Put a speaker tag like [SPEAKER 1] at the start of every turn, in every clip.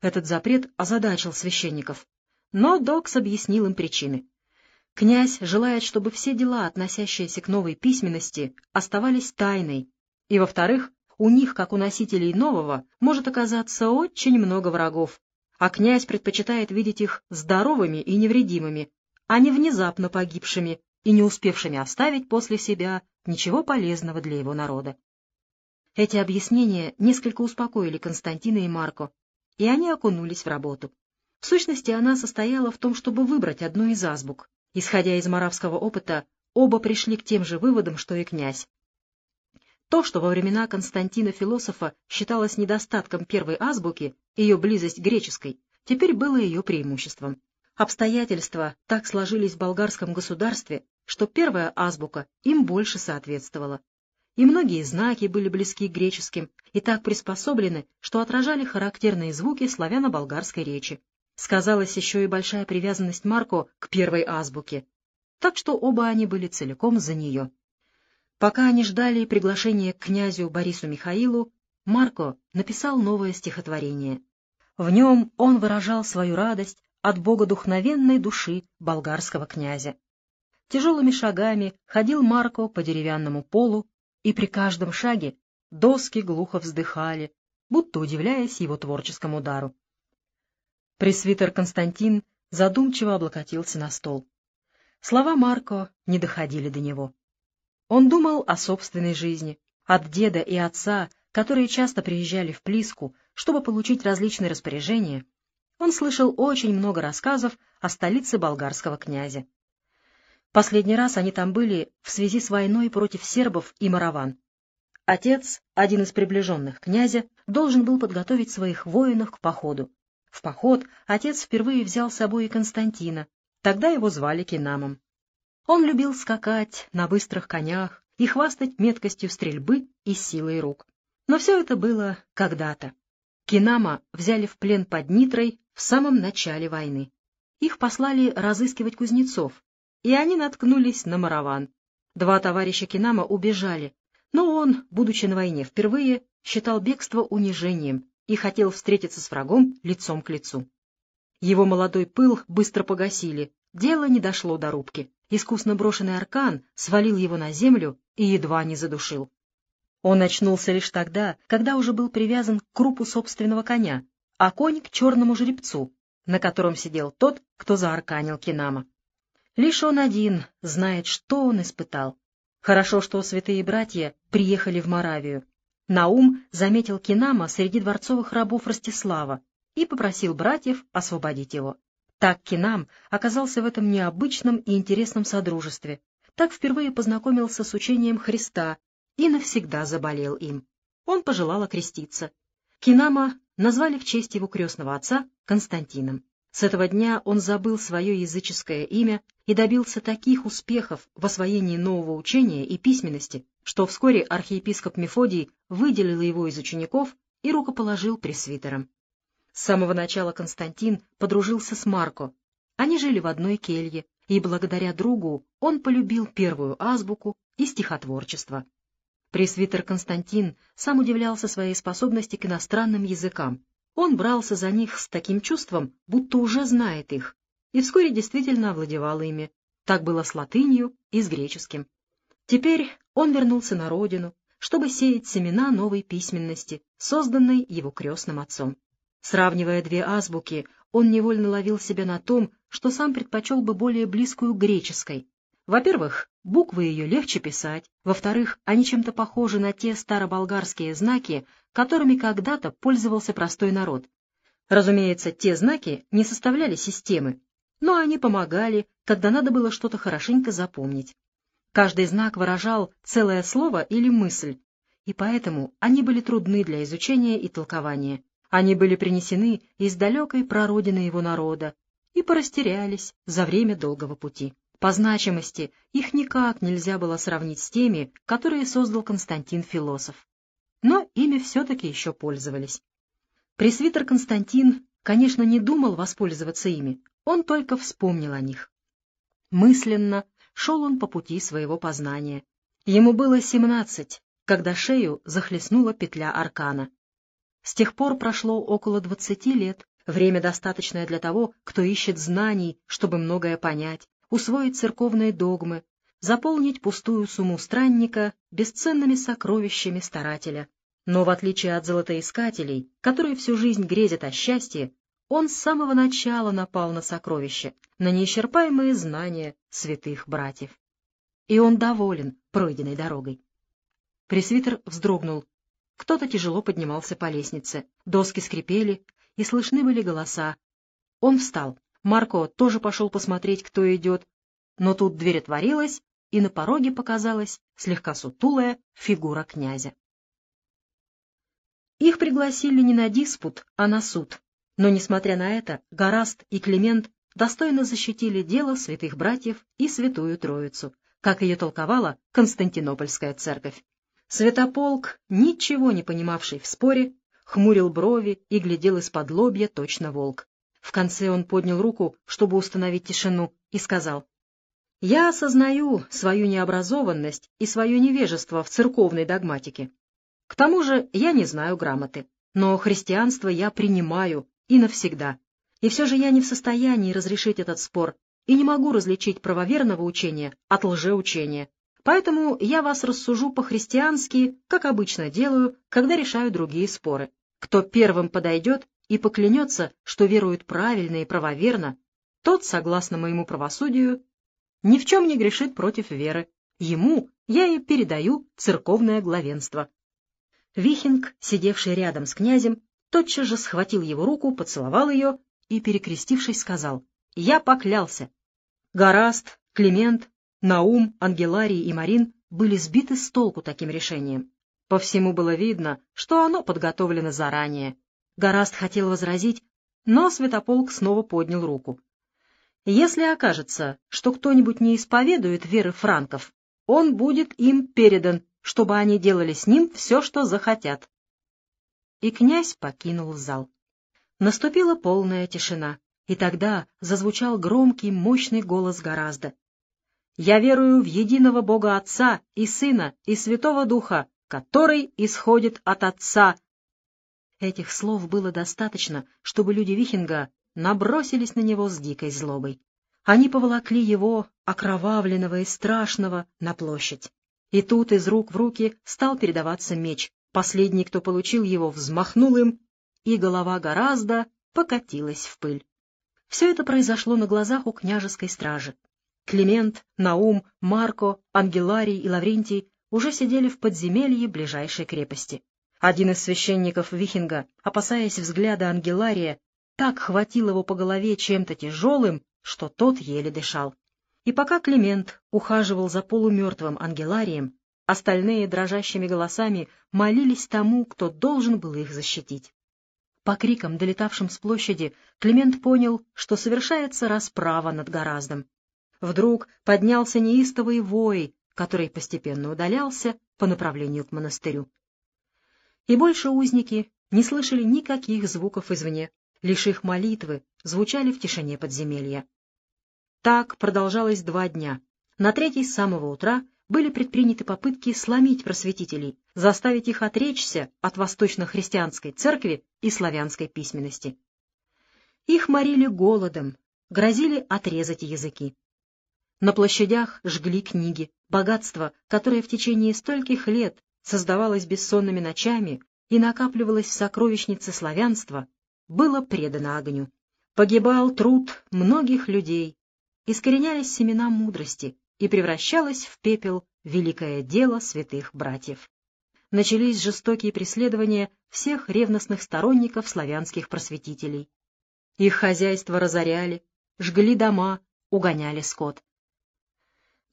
[SPEAKER 1] Этот запрет озадачил священников. Но Докс объяснил им причины. Князь желает, чтобы все дела, относящиеся к новой письменности, оставались тайной. И, во-вторых, у них, как у носителей нового, может оказаться очень много врагов, а князь предпочитает видеть их здоровыми и невредимыми, а не внезапно погибшими и не успевшими оставить после себя ничего полезного для его народа. Эти объяснения несколько успокоили Константина и Марко, и они окунулись в работу. В сущности, она состояла в том, чтобы выбрать одну из азбук. Исходя из моравского опыта, оба пришли к тем же выводам, что и князь. То, что во времена Константина Философа считалось недостатком первой азбуки, ее близость греческой, теперь было ее преимуществом. Обстоятельства так сложились в болгарском государстве, что первая азбука им больше соответствовала. И многие знаки были близки к греческим и так приспособлены, что отражали характерные звуки славяно-болгарской речи. Сказалась еще и большая привязанность Марко к первой азбуке, так что оба они были целиком за нее. Пока они ждали приглашения к князю Борису Михаилу, Марко написал новое стихотворение. В нем он выражал свою радость от богодухновенной души болгарского князя. Тяжелыми шагами ходил Марко по деревянному полу, и при каждом шаге доски глухо вздыхали, будто удивляясь его творческому дару. Пресвитер Константин задумчиво облокотился на стол. Слова Марко не доходили до него. Он думал о собственной жизни, от деда и отца, которые часто приезжали в Плиску, чтобы получить различные распоряжения. Он слышал очень много рассказов о столице болгарского князя. Последний раз они там были в связи с войной против сербов и мараван. Отец, один из приближенных князя, должен был подготовить своих воинов к походу. В поход отец впервые взял с собой и Константина, тогда его звали Кинамом. Он любил скакать на быстрых конях и хвастать меткостью стрельбы и силой рук. Но все это было когда-то. Кинама взяли в плен под Нитрой в самом начале войны. Их послали разыскивать кузнецов, и они наткнулись на мараван. Два товарища Кинама убежали, но он, будучи на войне впервые, считал бегство унижением и хотел встретиться с врагом лицом к лицу. Его молодой пыл быстро погасили, дело не дошло до рубки искусно брошенный аркан свалил его на землю и едва не задушил. Он очнулся лишь тогда, когда уже был привязан к крупу собственного коня, а конь к черному жеребцу, на котором сидел тот, кто заарканил Кинама. Лишь он один знает, что он испытал. Хорошо, что святые братья приехали в Моравию. Наум заметил Кинама среди дворцовых рабов Ростислава и попросил братьев освободить его. Так Кинам оказался в этом необычном и интересном содружестве, так впервые познакомился с учением Христа и навсегда заболел им. Он пожелал окреститься. Кинама назвали в честь его крестного отца Константином. С этого дня он забыл свое языческое имя и добился таких успехов в освоении нового учения и письменности, что вскоре архиепископ Мефодий выделил его из учеников и рукоположил пресвитером. С самого начала Константин подружился с Марко. Они жили в одной келье, и благодаря другу он полюбил первую азбуку и стихотворчество. Пресвитер Константин сам удивлялся своей способности к иностранным языкам. Он брался за них с таким чувством, будто уже знает их, и вскоре действительно овладевал ими. Так было с латынью и с греческим. Теперь он вернулся на родину, чтобы сеять семена новой письменности, созданной его крестным отцом. Сравнивая две азбуки, он невольно ловил себя на том, что сам предпочел бы более близкую греческой. Во-первых, буквы ее легче писать, во-вторых, они чем-то похожи на те староболгарские знаки, которыми когда-то пользовался простой народ. Разумеется, те знаки не составляли системы, но они помогали, когда надо было что-то хорошенько запомнить. Каждый знак выражал целое слово или мысль, и поэтому они были трудны для изучения и толкования. Они были принесены из далекой прародины его народа и порастерялись за время долгого пути. По значимости их никак нельзя было сравнить с теми, которые создал Константин Философ. Но ими все-таки еще пользовались. Пресвитер Константин, конечно, не думал воспользоваться ими, он только вспомнил о них. Мысленно шел он по пути своего познания. Ему было семнадцать, когда шею захлестнула петля аркана. С тех пор прошло около двадцати лет, время достаточное для того, кто ищет знаний, чтобы многое понять, усвоить церковные догмы, заполнить пустую сумму странника бесценными сокровищами старателя. Но в отличие от золотоискателей, которые всю жизнь грезят о счастье, он с самого начала напал на сокровища, на неисчерпаемые знания святых братьев. И он доволен пройденной дорогой. Пресвитер вздрогнул. Кто-то тяжело поднимался по лестнице, доски скрипели, и слышны были голоса. Он встал. Марко тоже пошел посмотреть, кто идет, но тут дверь отворилась, и на пороге показалась слегка сутулая фигура князя. Их пригласили не на диспут, а на суд. Но, несмотря на это, Гораст и Климент достойно защитили дело святых братьев и святую Троицу, как ее толковала Константинопольская церковь. Святополк, ничего не понимавший в споре, хмурил брови и глядел из-под лобья точно волк. В конце он поднял руку, чтобы установить тишину, и сказал, «Я осознаю свою необразованность и свое невежество в церковной догматике. К тому же я не знаю грамоты, но христианство я принимаю и навсегда. И все же я не в состоянии разрешить этот спор и не могу различить правоверного учения от лжеучения. Поэтому я вас рассужу по-христиански, как обычно делаю, когда решаю другие споры. Кто первым подойдет и поклянется, что верует правильно и правоверно, тот, согласно моему правосудию, ни в чем не грешит против веры. Ему я и передаю церковное главенство. Вихинг, сидевший рядом с князем, тотчас же схватил его руку, поцеловал ее и, перекрестившись, сказал, «Я поклялся». Гораст, Климент, Наум, Ангеларий и Марин были сбиты с толку таким решением. По всему было видно, что оно подготовлено заранее. Гораст хотел возразить, но Святополк снова поднял руку. Если окажется, что кто-нибудь не исповедует веры франков, он будет им передан чтобы они делали с ним все, что захотят. И князь покинул зал. Наступила полная тишина, и тогда зазвучал громкий, мощный голос гораздо. «Я верую в единого Бога Отца и Сына и Святого Духа, который исходит от Отца». Этих слов было достаточно, чтобы люди Вихинга набросились на него с дикой злобой. Они поволокли его, окровавленного и страшного, на площадь. И тут из рук в руки стал передаваться меч. Последний, кто получил его, взмахнул им, и голова гораздо покатилась в пыль. Все это произошло на глазах у княжеской стражи. Климент, Наум, Марко, Ангеларий и Лаврентий уже сидели в подземелье ближайшей крепости. Один из священников Вихинга, опасаясь взгляда Ангелария, так хватил его по голове чем-то тяжелым, что тот еле дышал. И пока Климент ухаживал за полумертвым Ангеларием, остальные дрожащими голосами молились тому, кто должен был их защитить. По крикам, долетавшим с площади, Климент понял, что совершается расправа над Гораздом. Вдруг поднялся неистовый вой, который постепенно удалялся по направлению к монастырю. И больше узники не слышали никаких звуков извне, лишь их молитвы звучали в тишине подземелья. Так продолжалось два дня. На третий с самого утра были предприняты попытки сломить просветителей, заставить их отречься от восточно-христианской церкви и славянской письменности. Их морили голодом, грозили отрезать языки. На площадях жгли книги, богатство, которое в течение стольких лет создавалось бессонными ночами и накапливалось в сокровищнице славянства, было предано огню. Погибал труд многих людей, искоренялись семена мудрости и превращалось в пепел великое дело святых братьев. Начались жестокие преследования всех ревностных сторонников славянских просветителей. Их хозяйство разоряли, жгли дома, угоняли скот.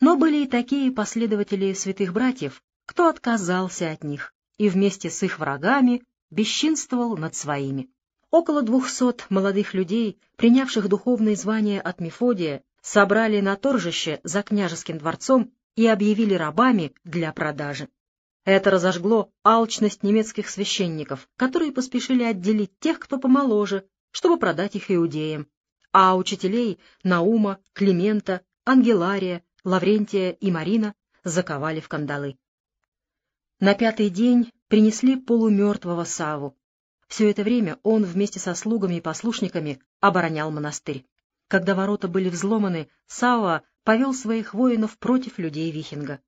[SPEAKER 1] Но были и такие последователи святых братьев, кто отказался от них и вместе с их врагами бесчинствовал над своими. Около двухсот молодых людей, принявших духовные звания от Мефодия, собрали на торжище за княжеским дворцом и объявили рабами для продажи. Это разожгло алчность немецких священников, которые поспешили отделить тех, кто помоложе, чтобы продать их иудеям, а учителей Наума, Климента, Ангелария, Лаврентия и Марина заковали в кандалы. На пятый день принесли полумертвого Саву. Все это время он вместе со слугами и послушниками оборонял монастырь. Когда ворота были взломаны, Сауа повел своих воинов против людей Вихинга.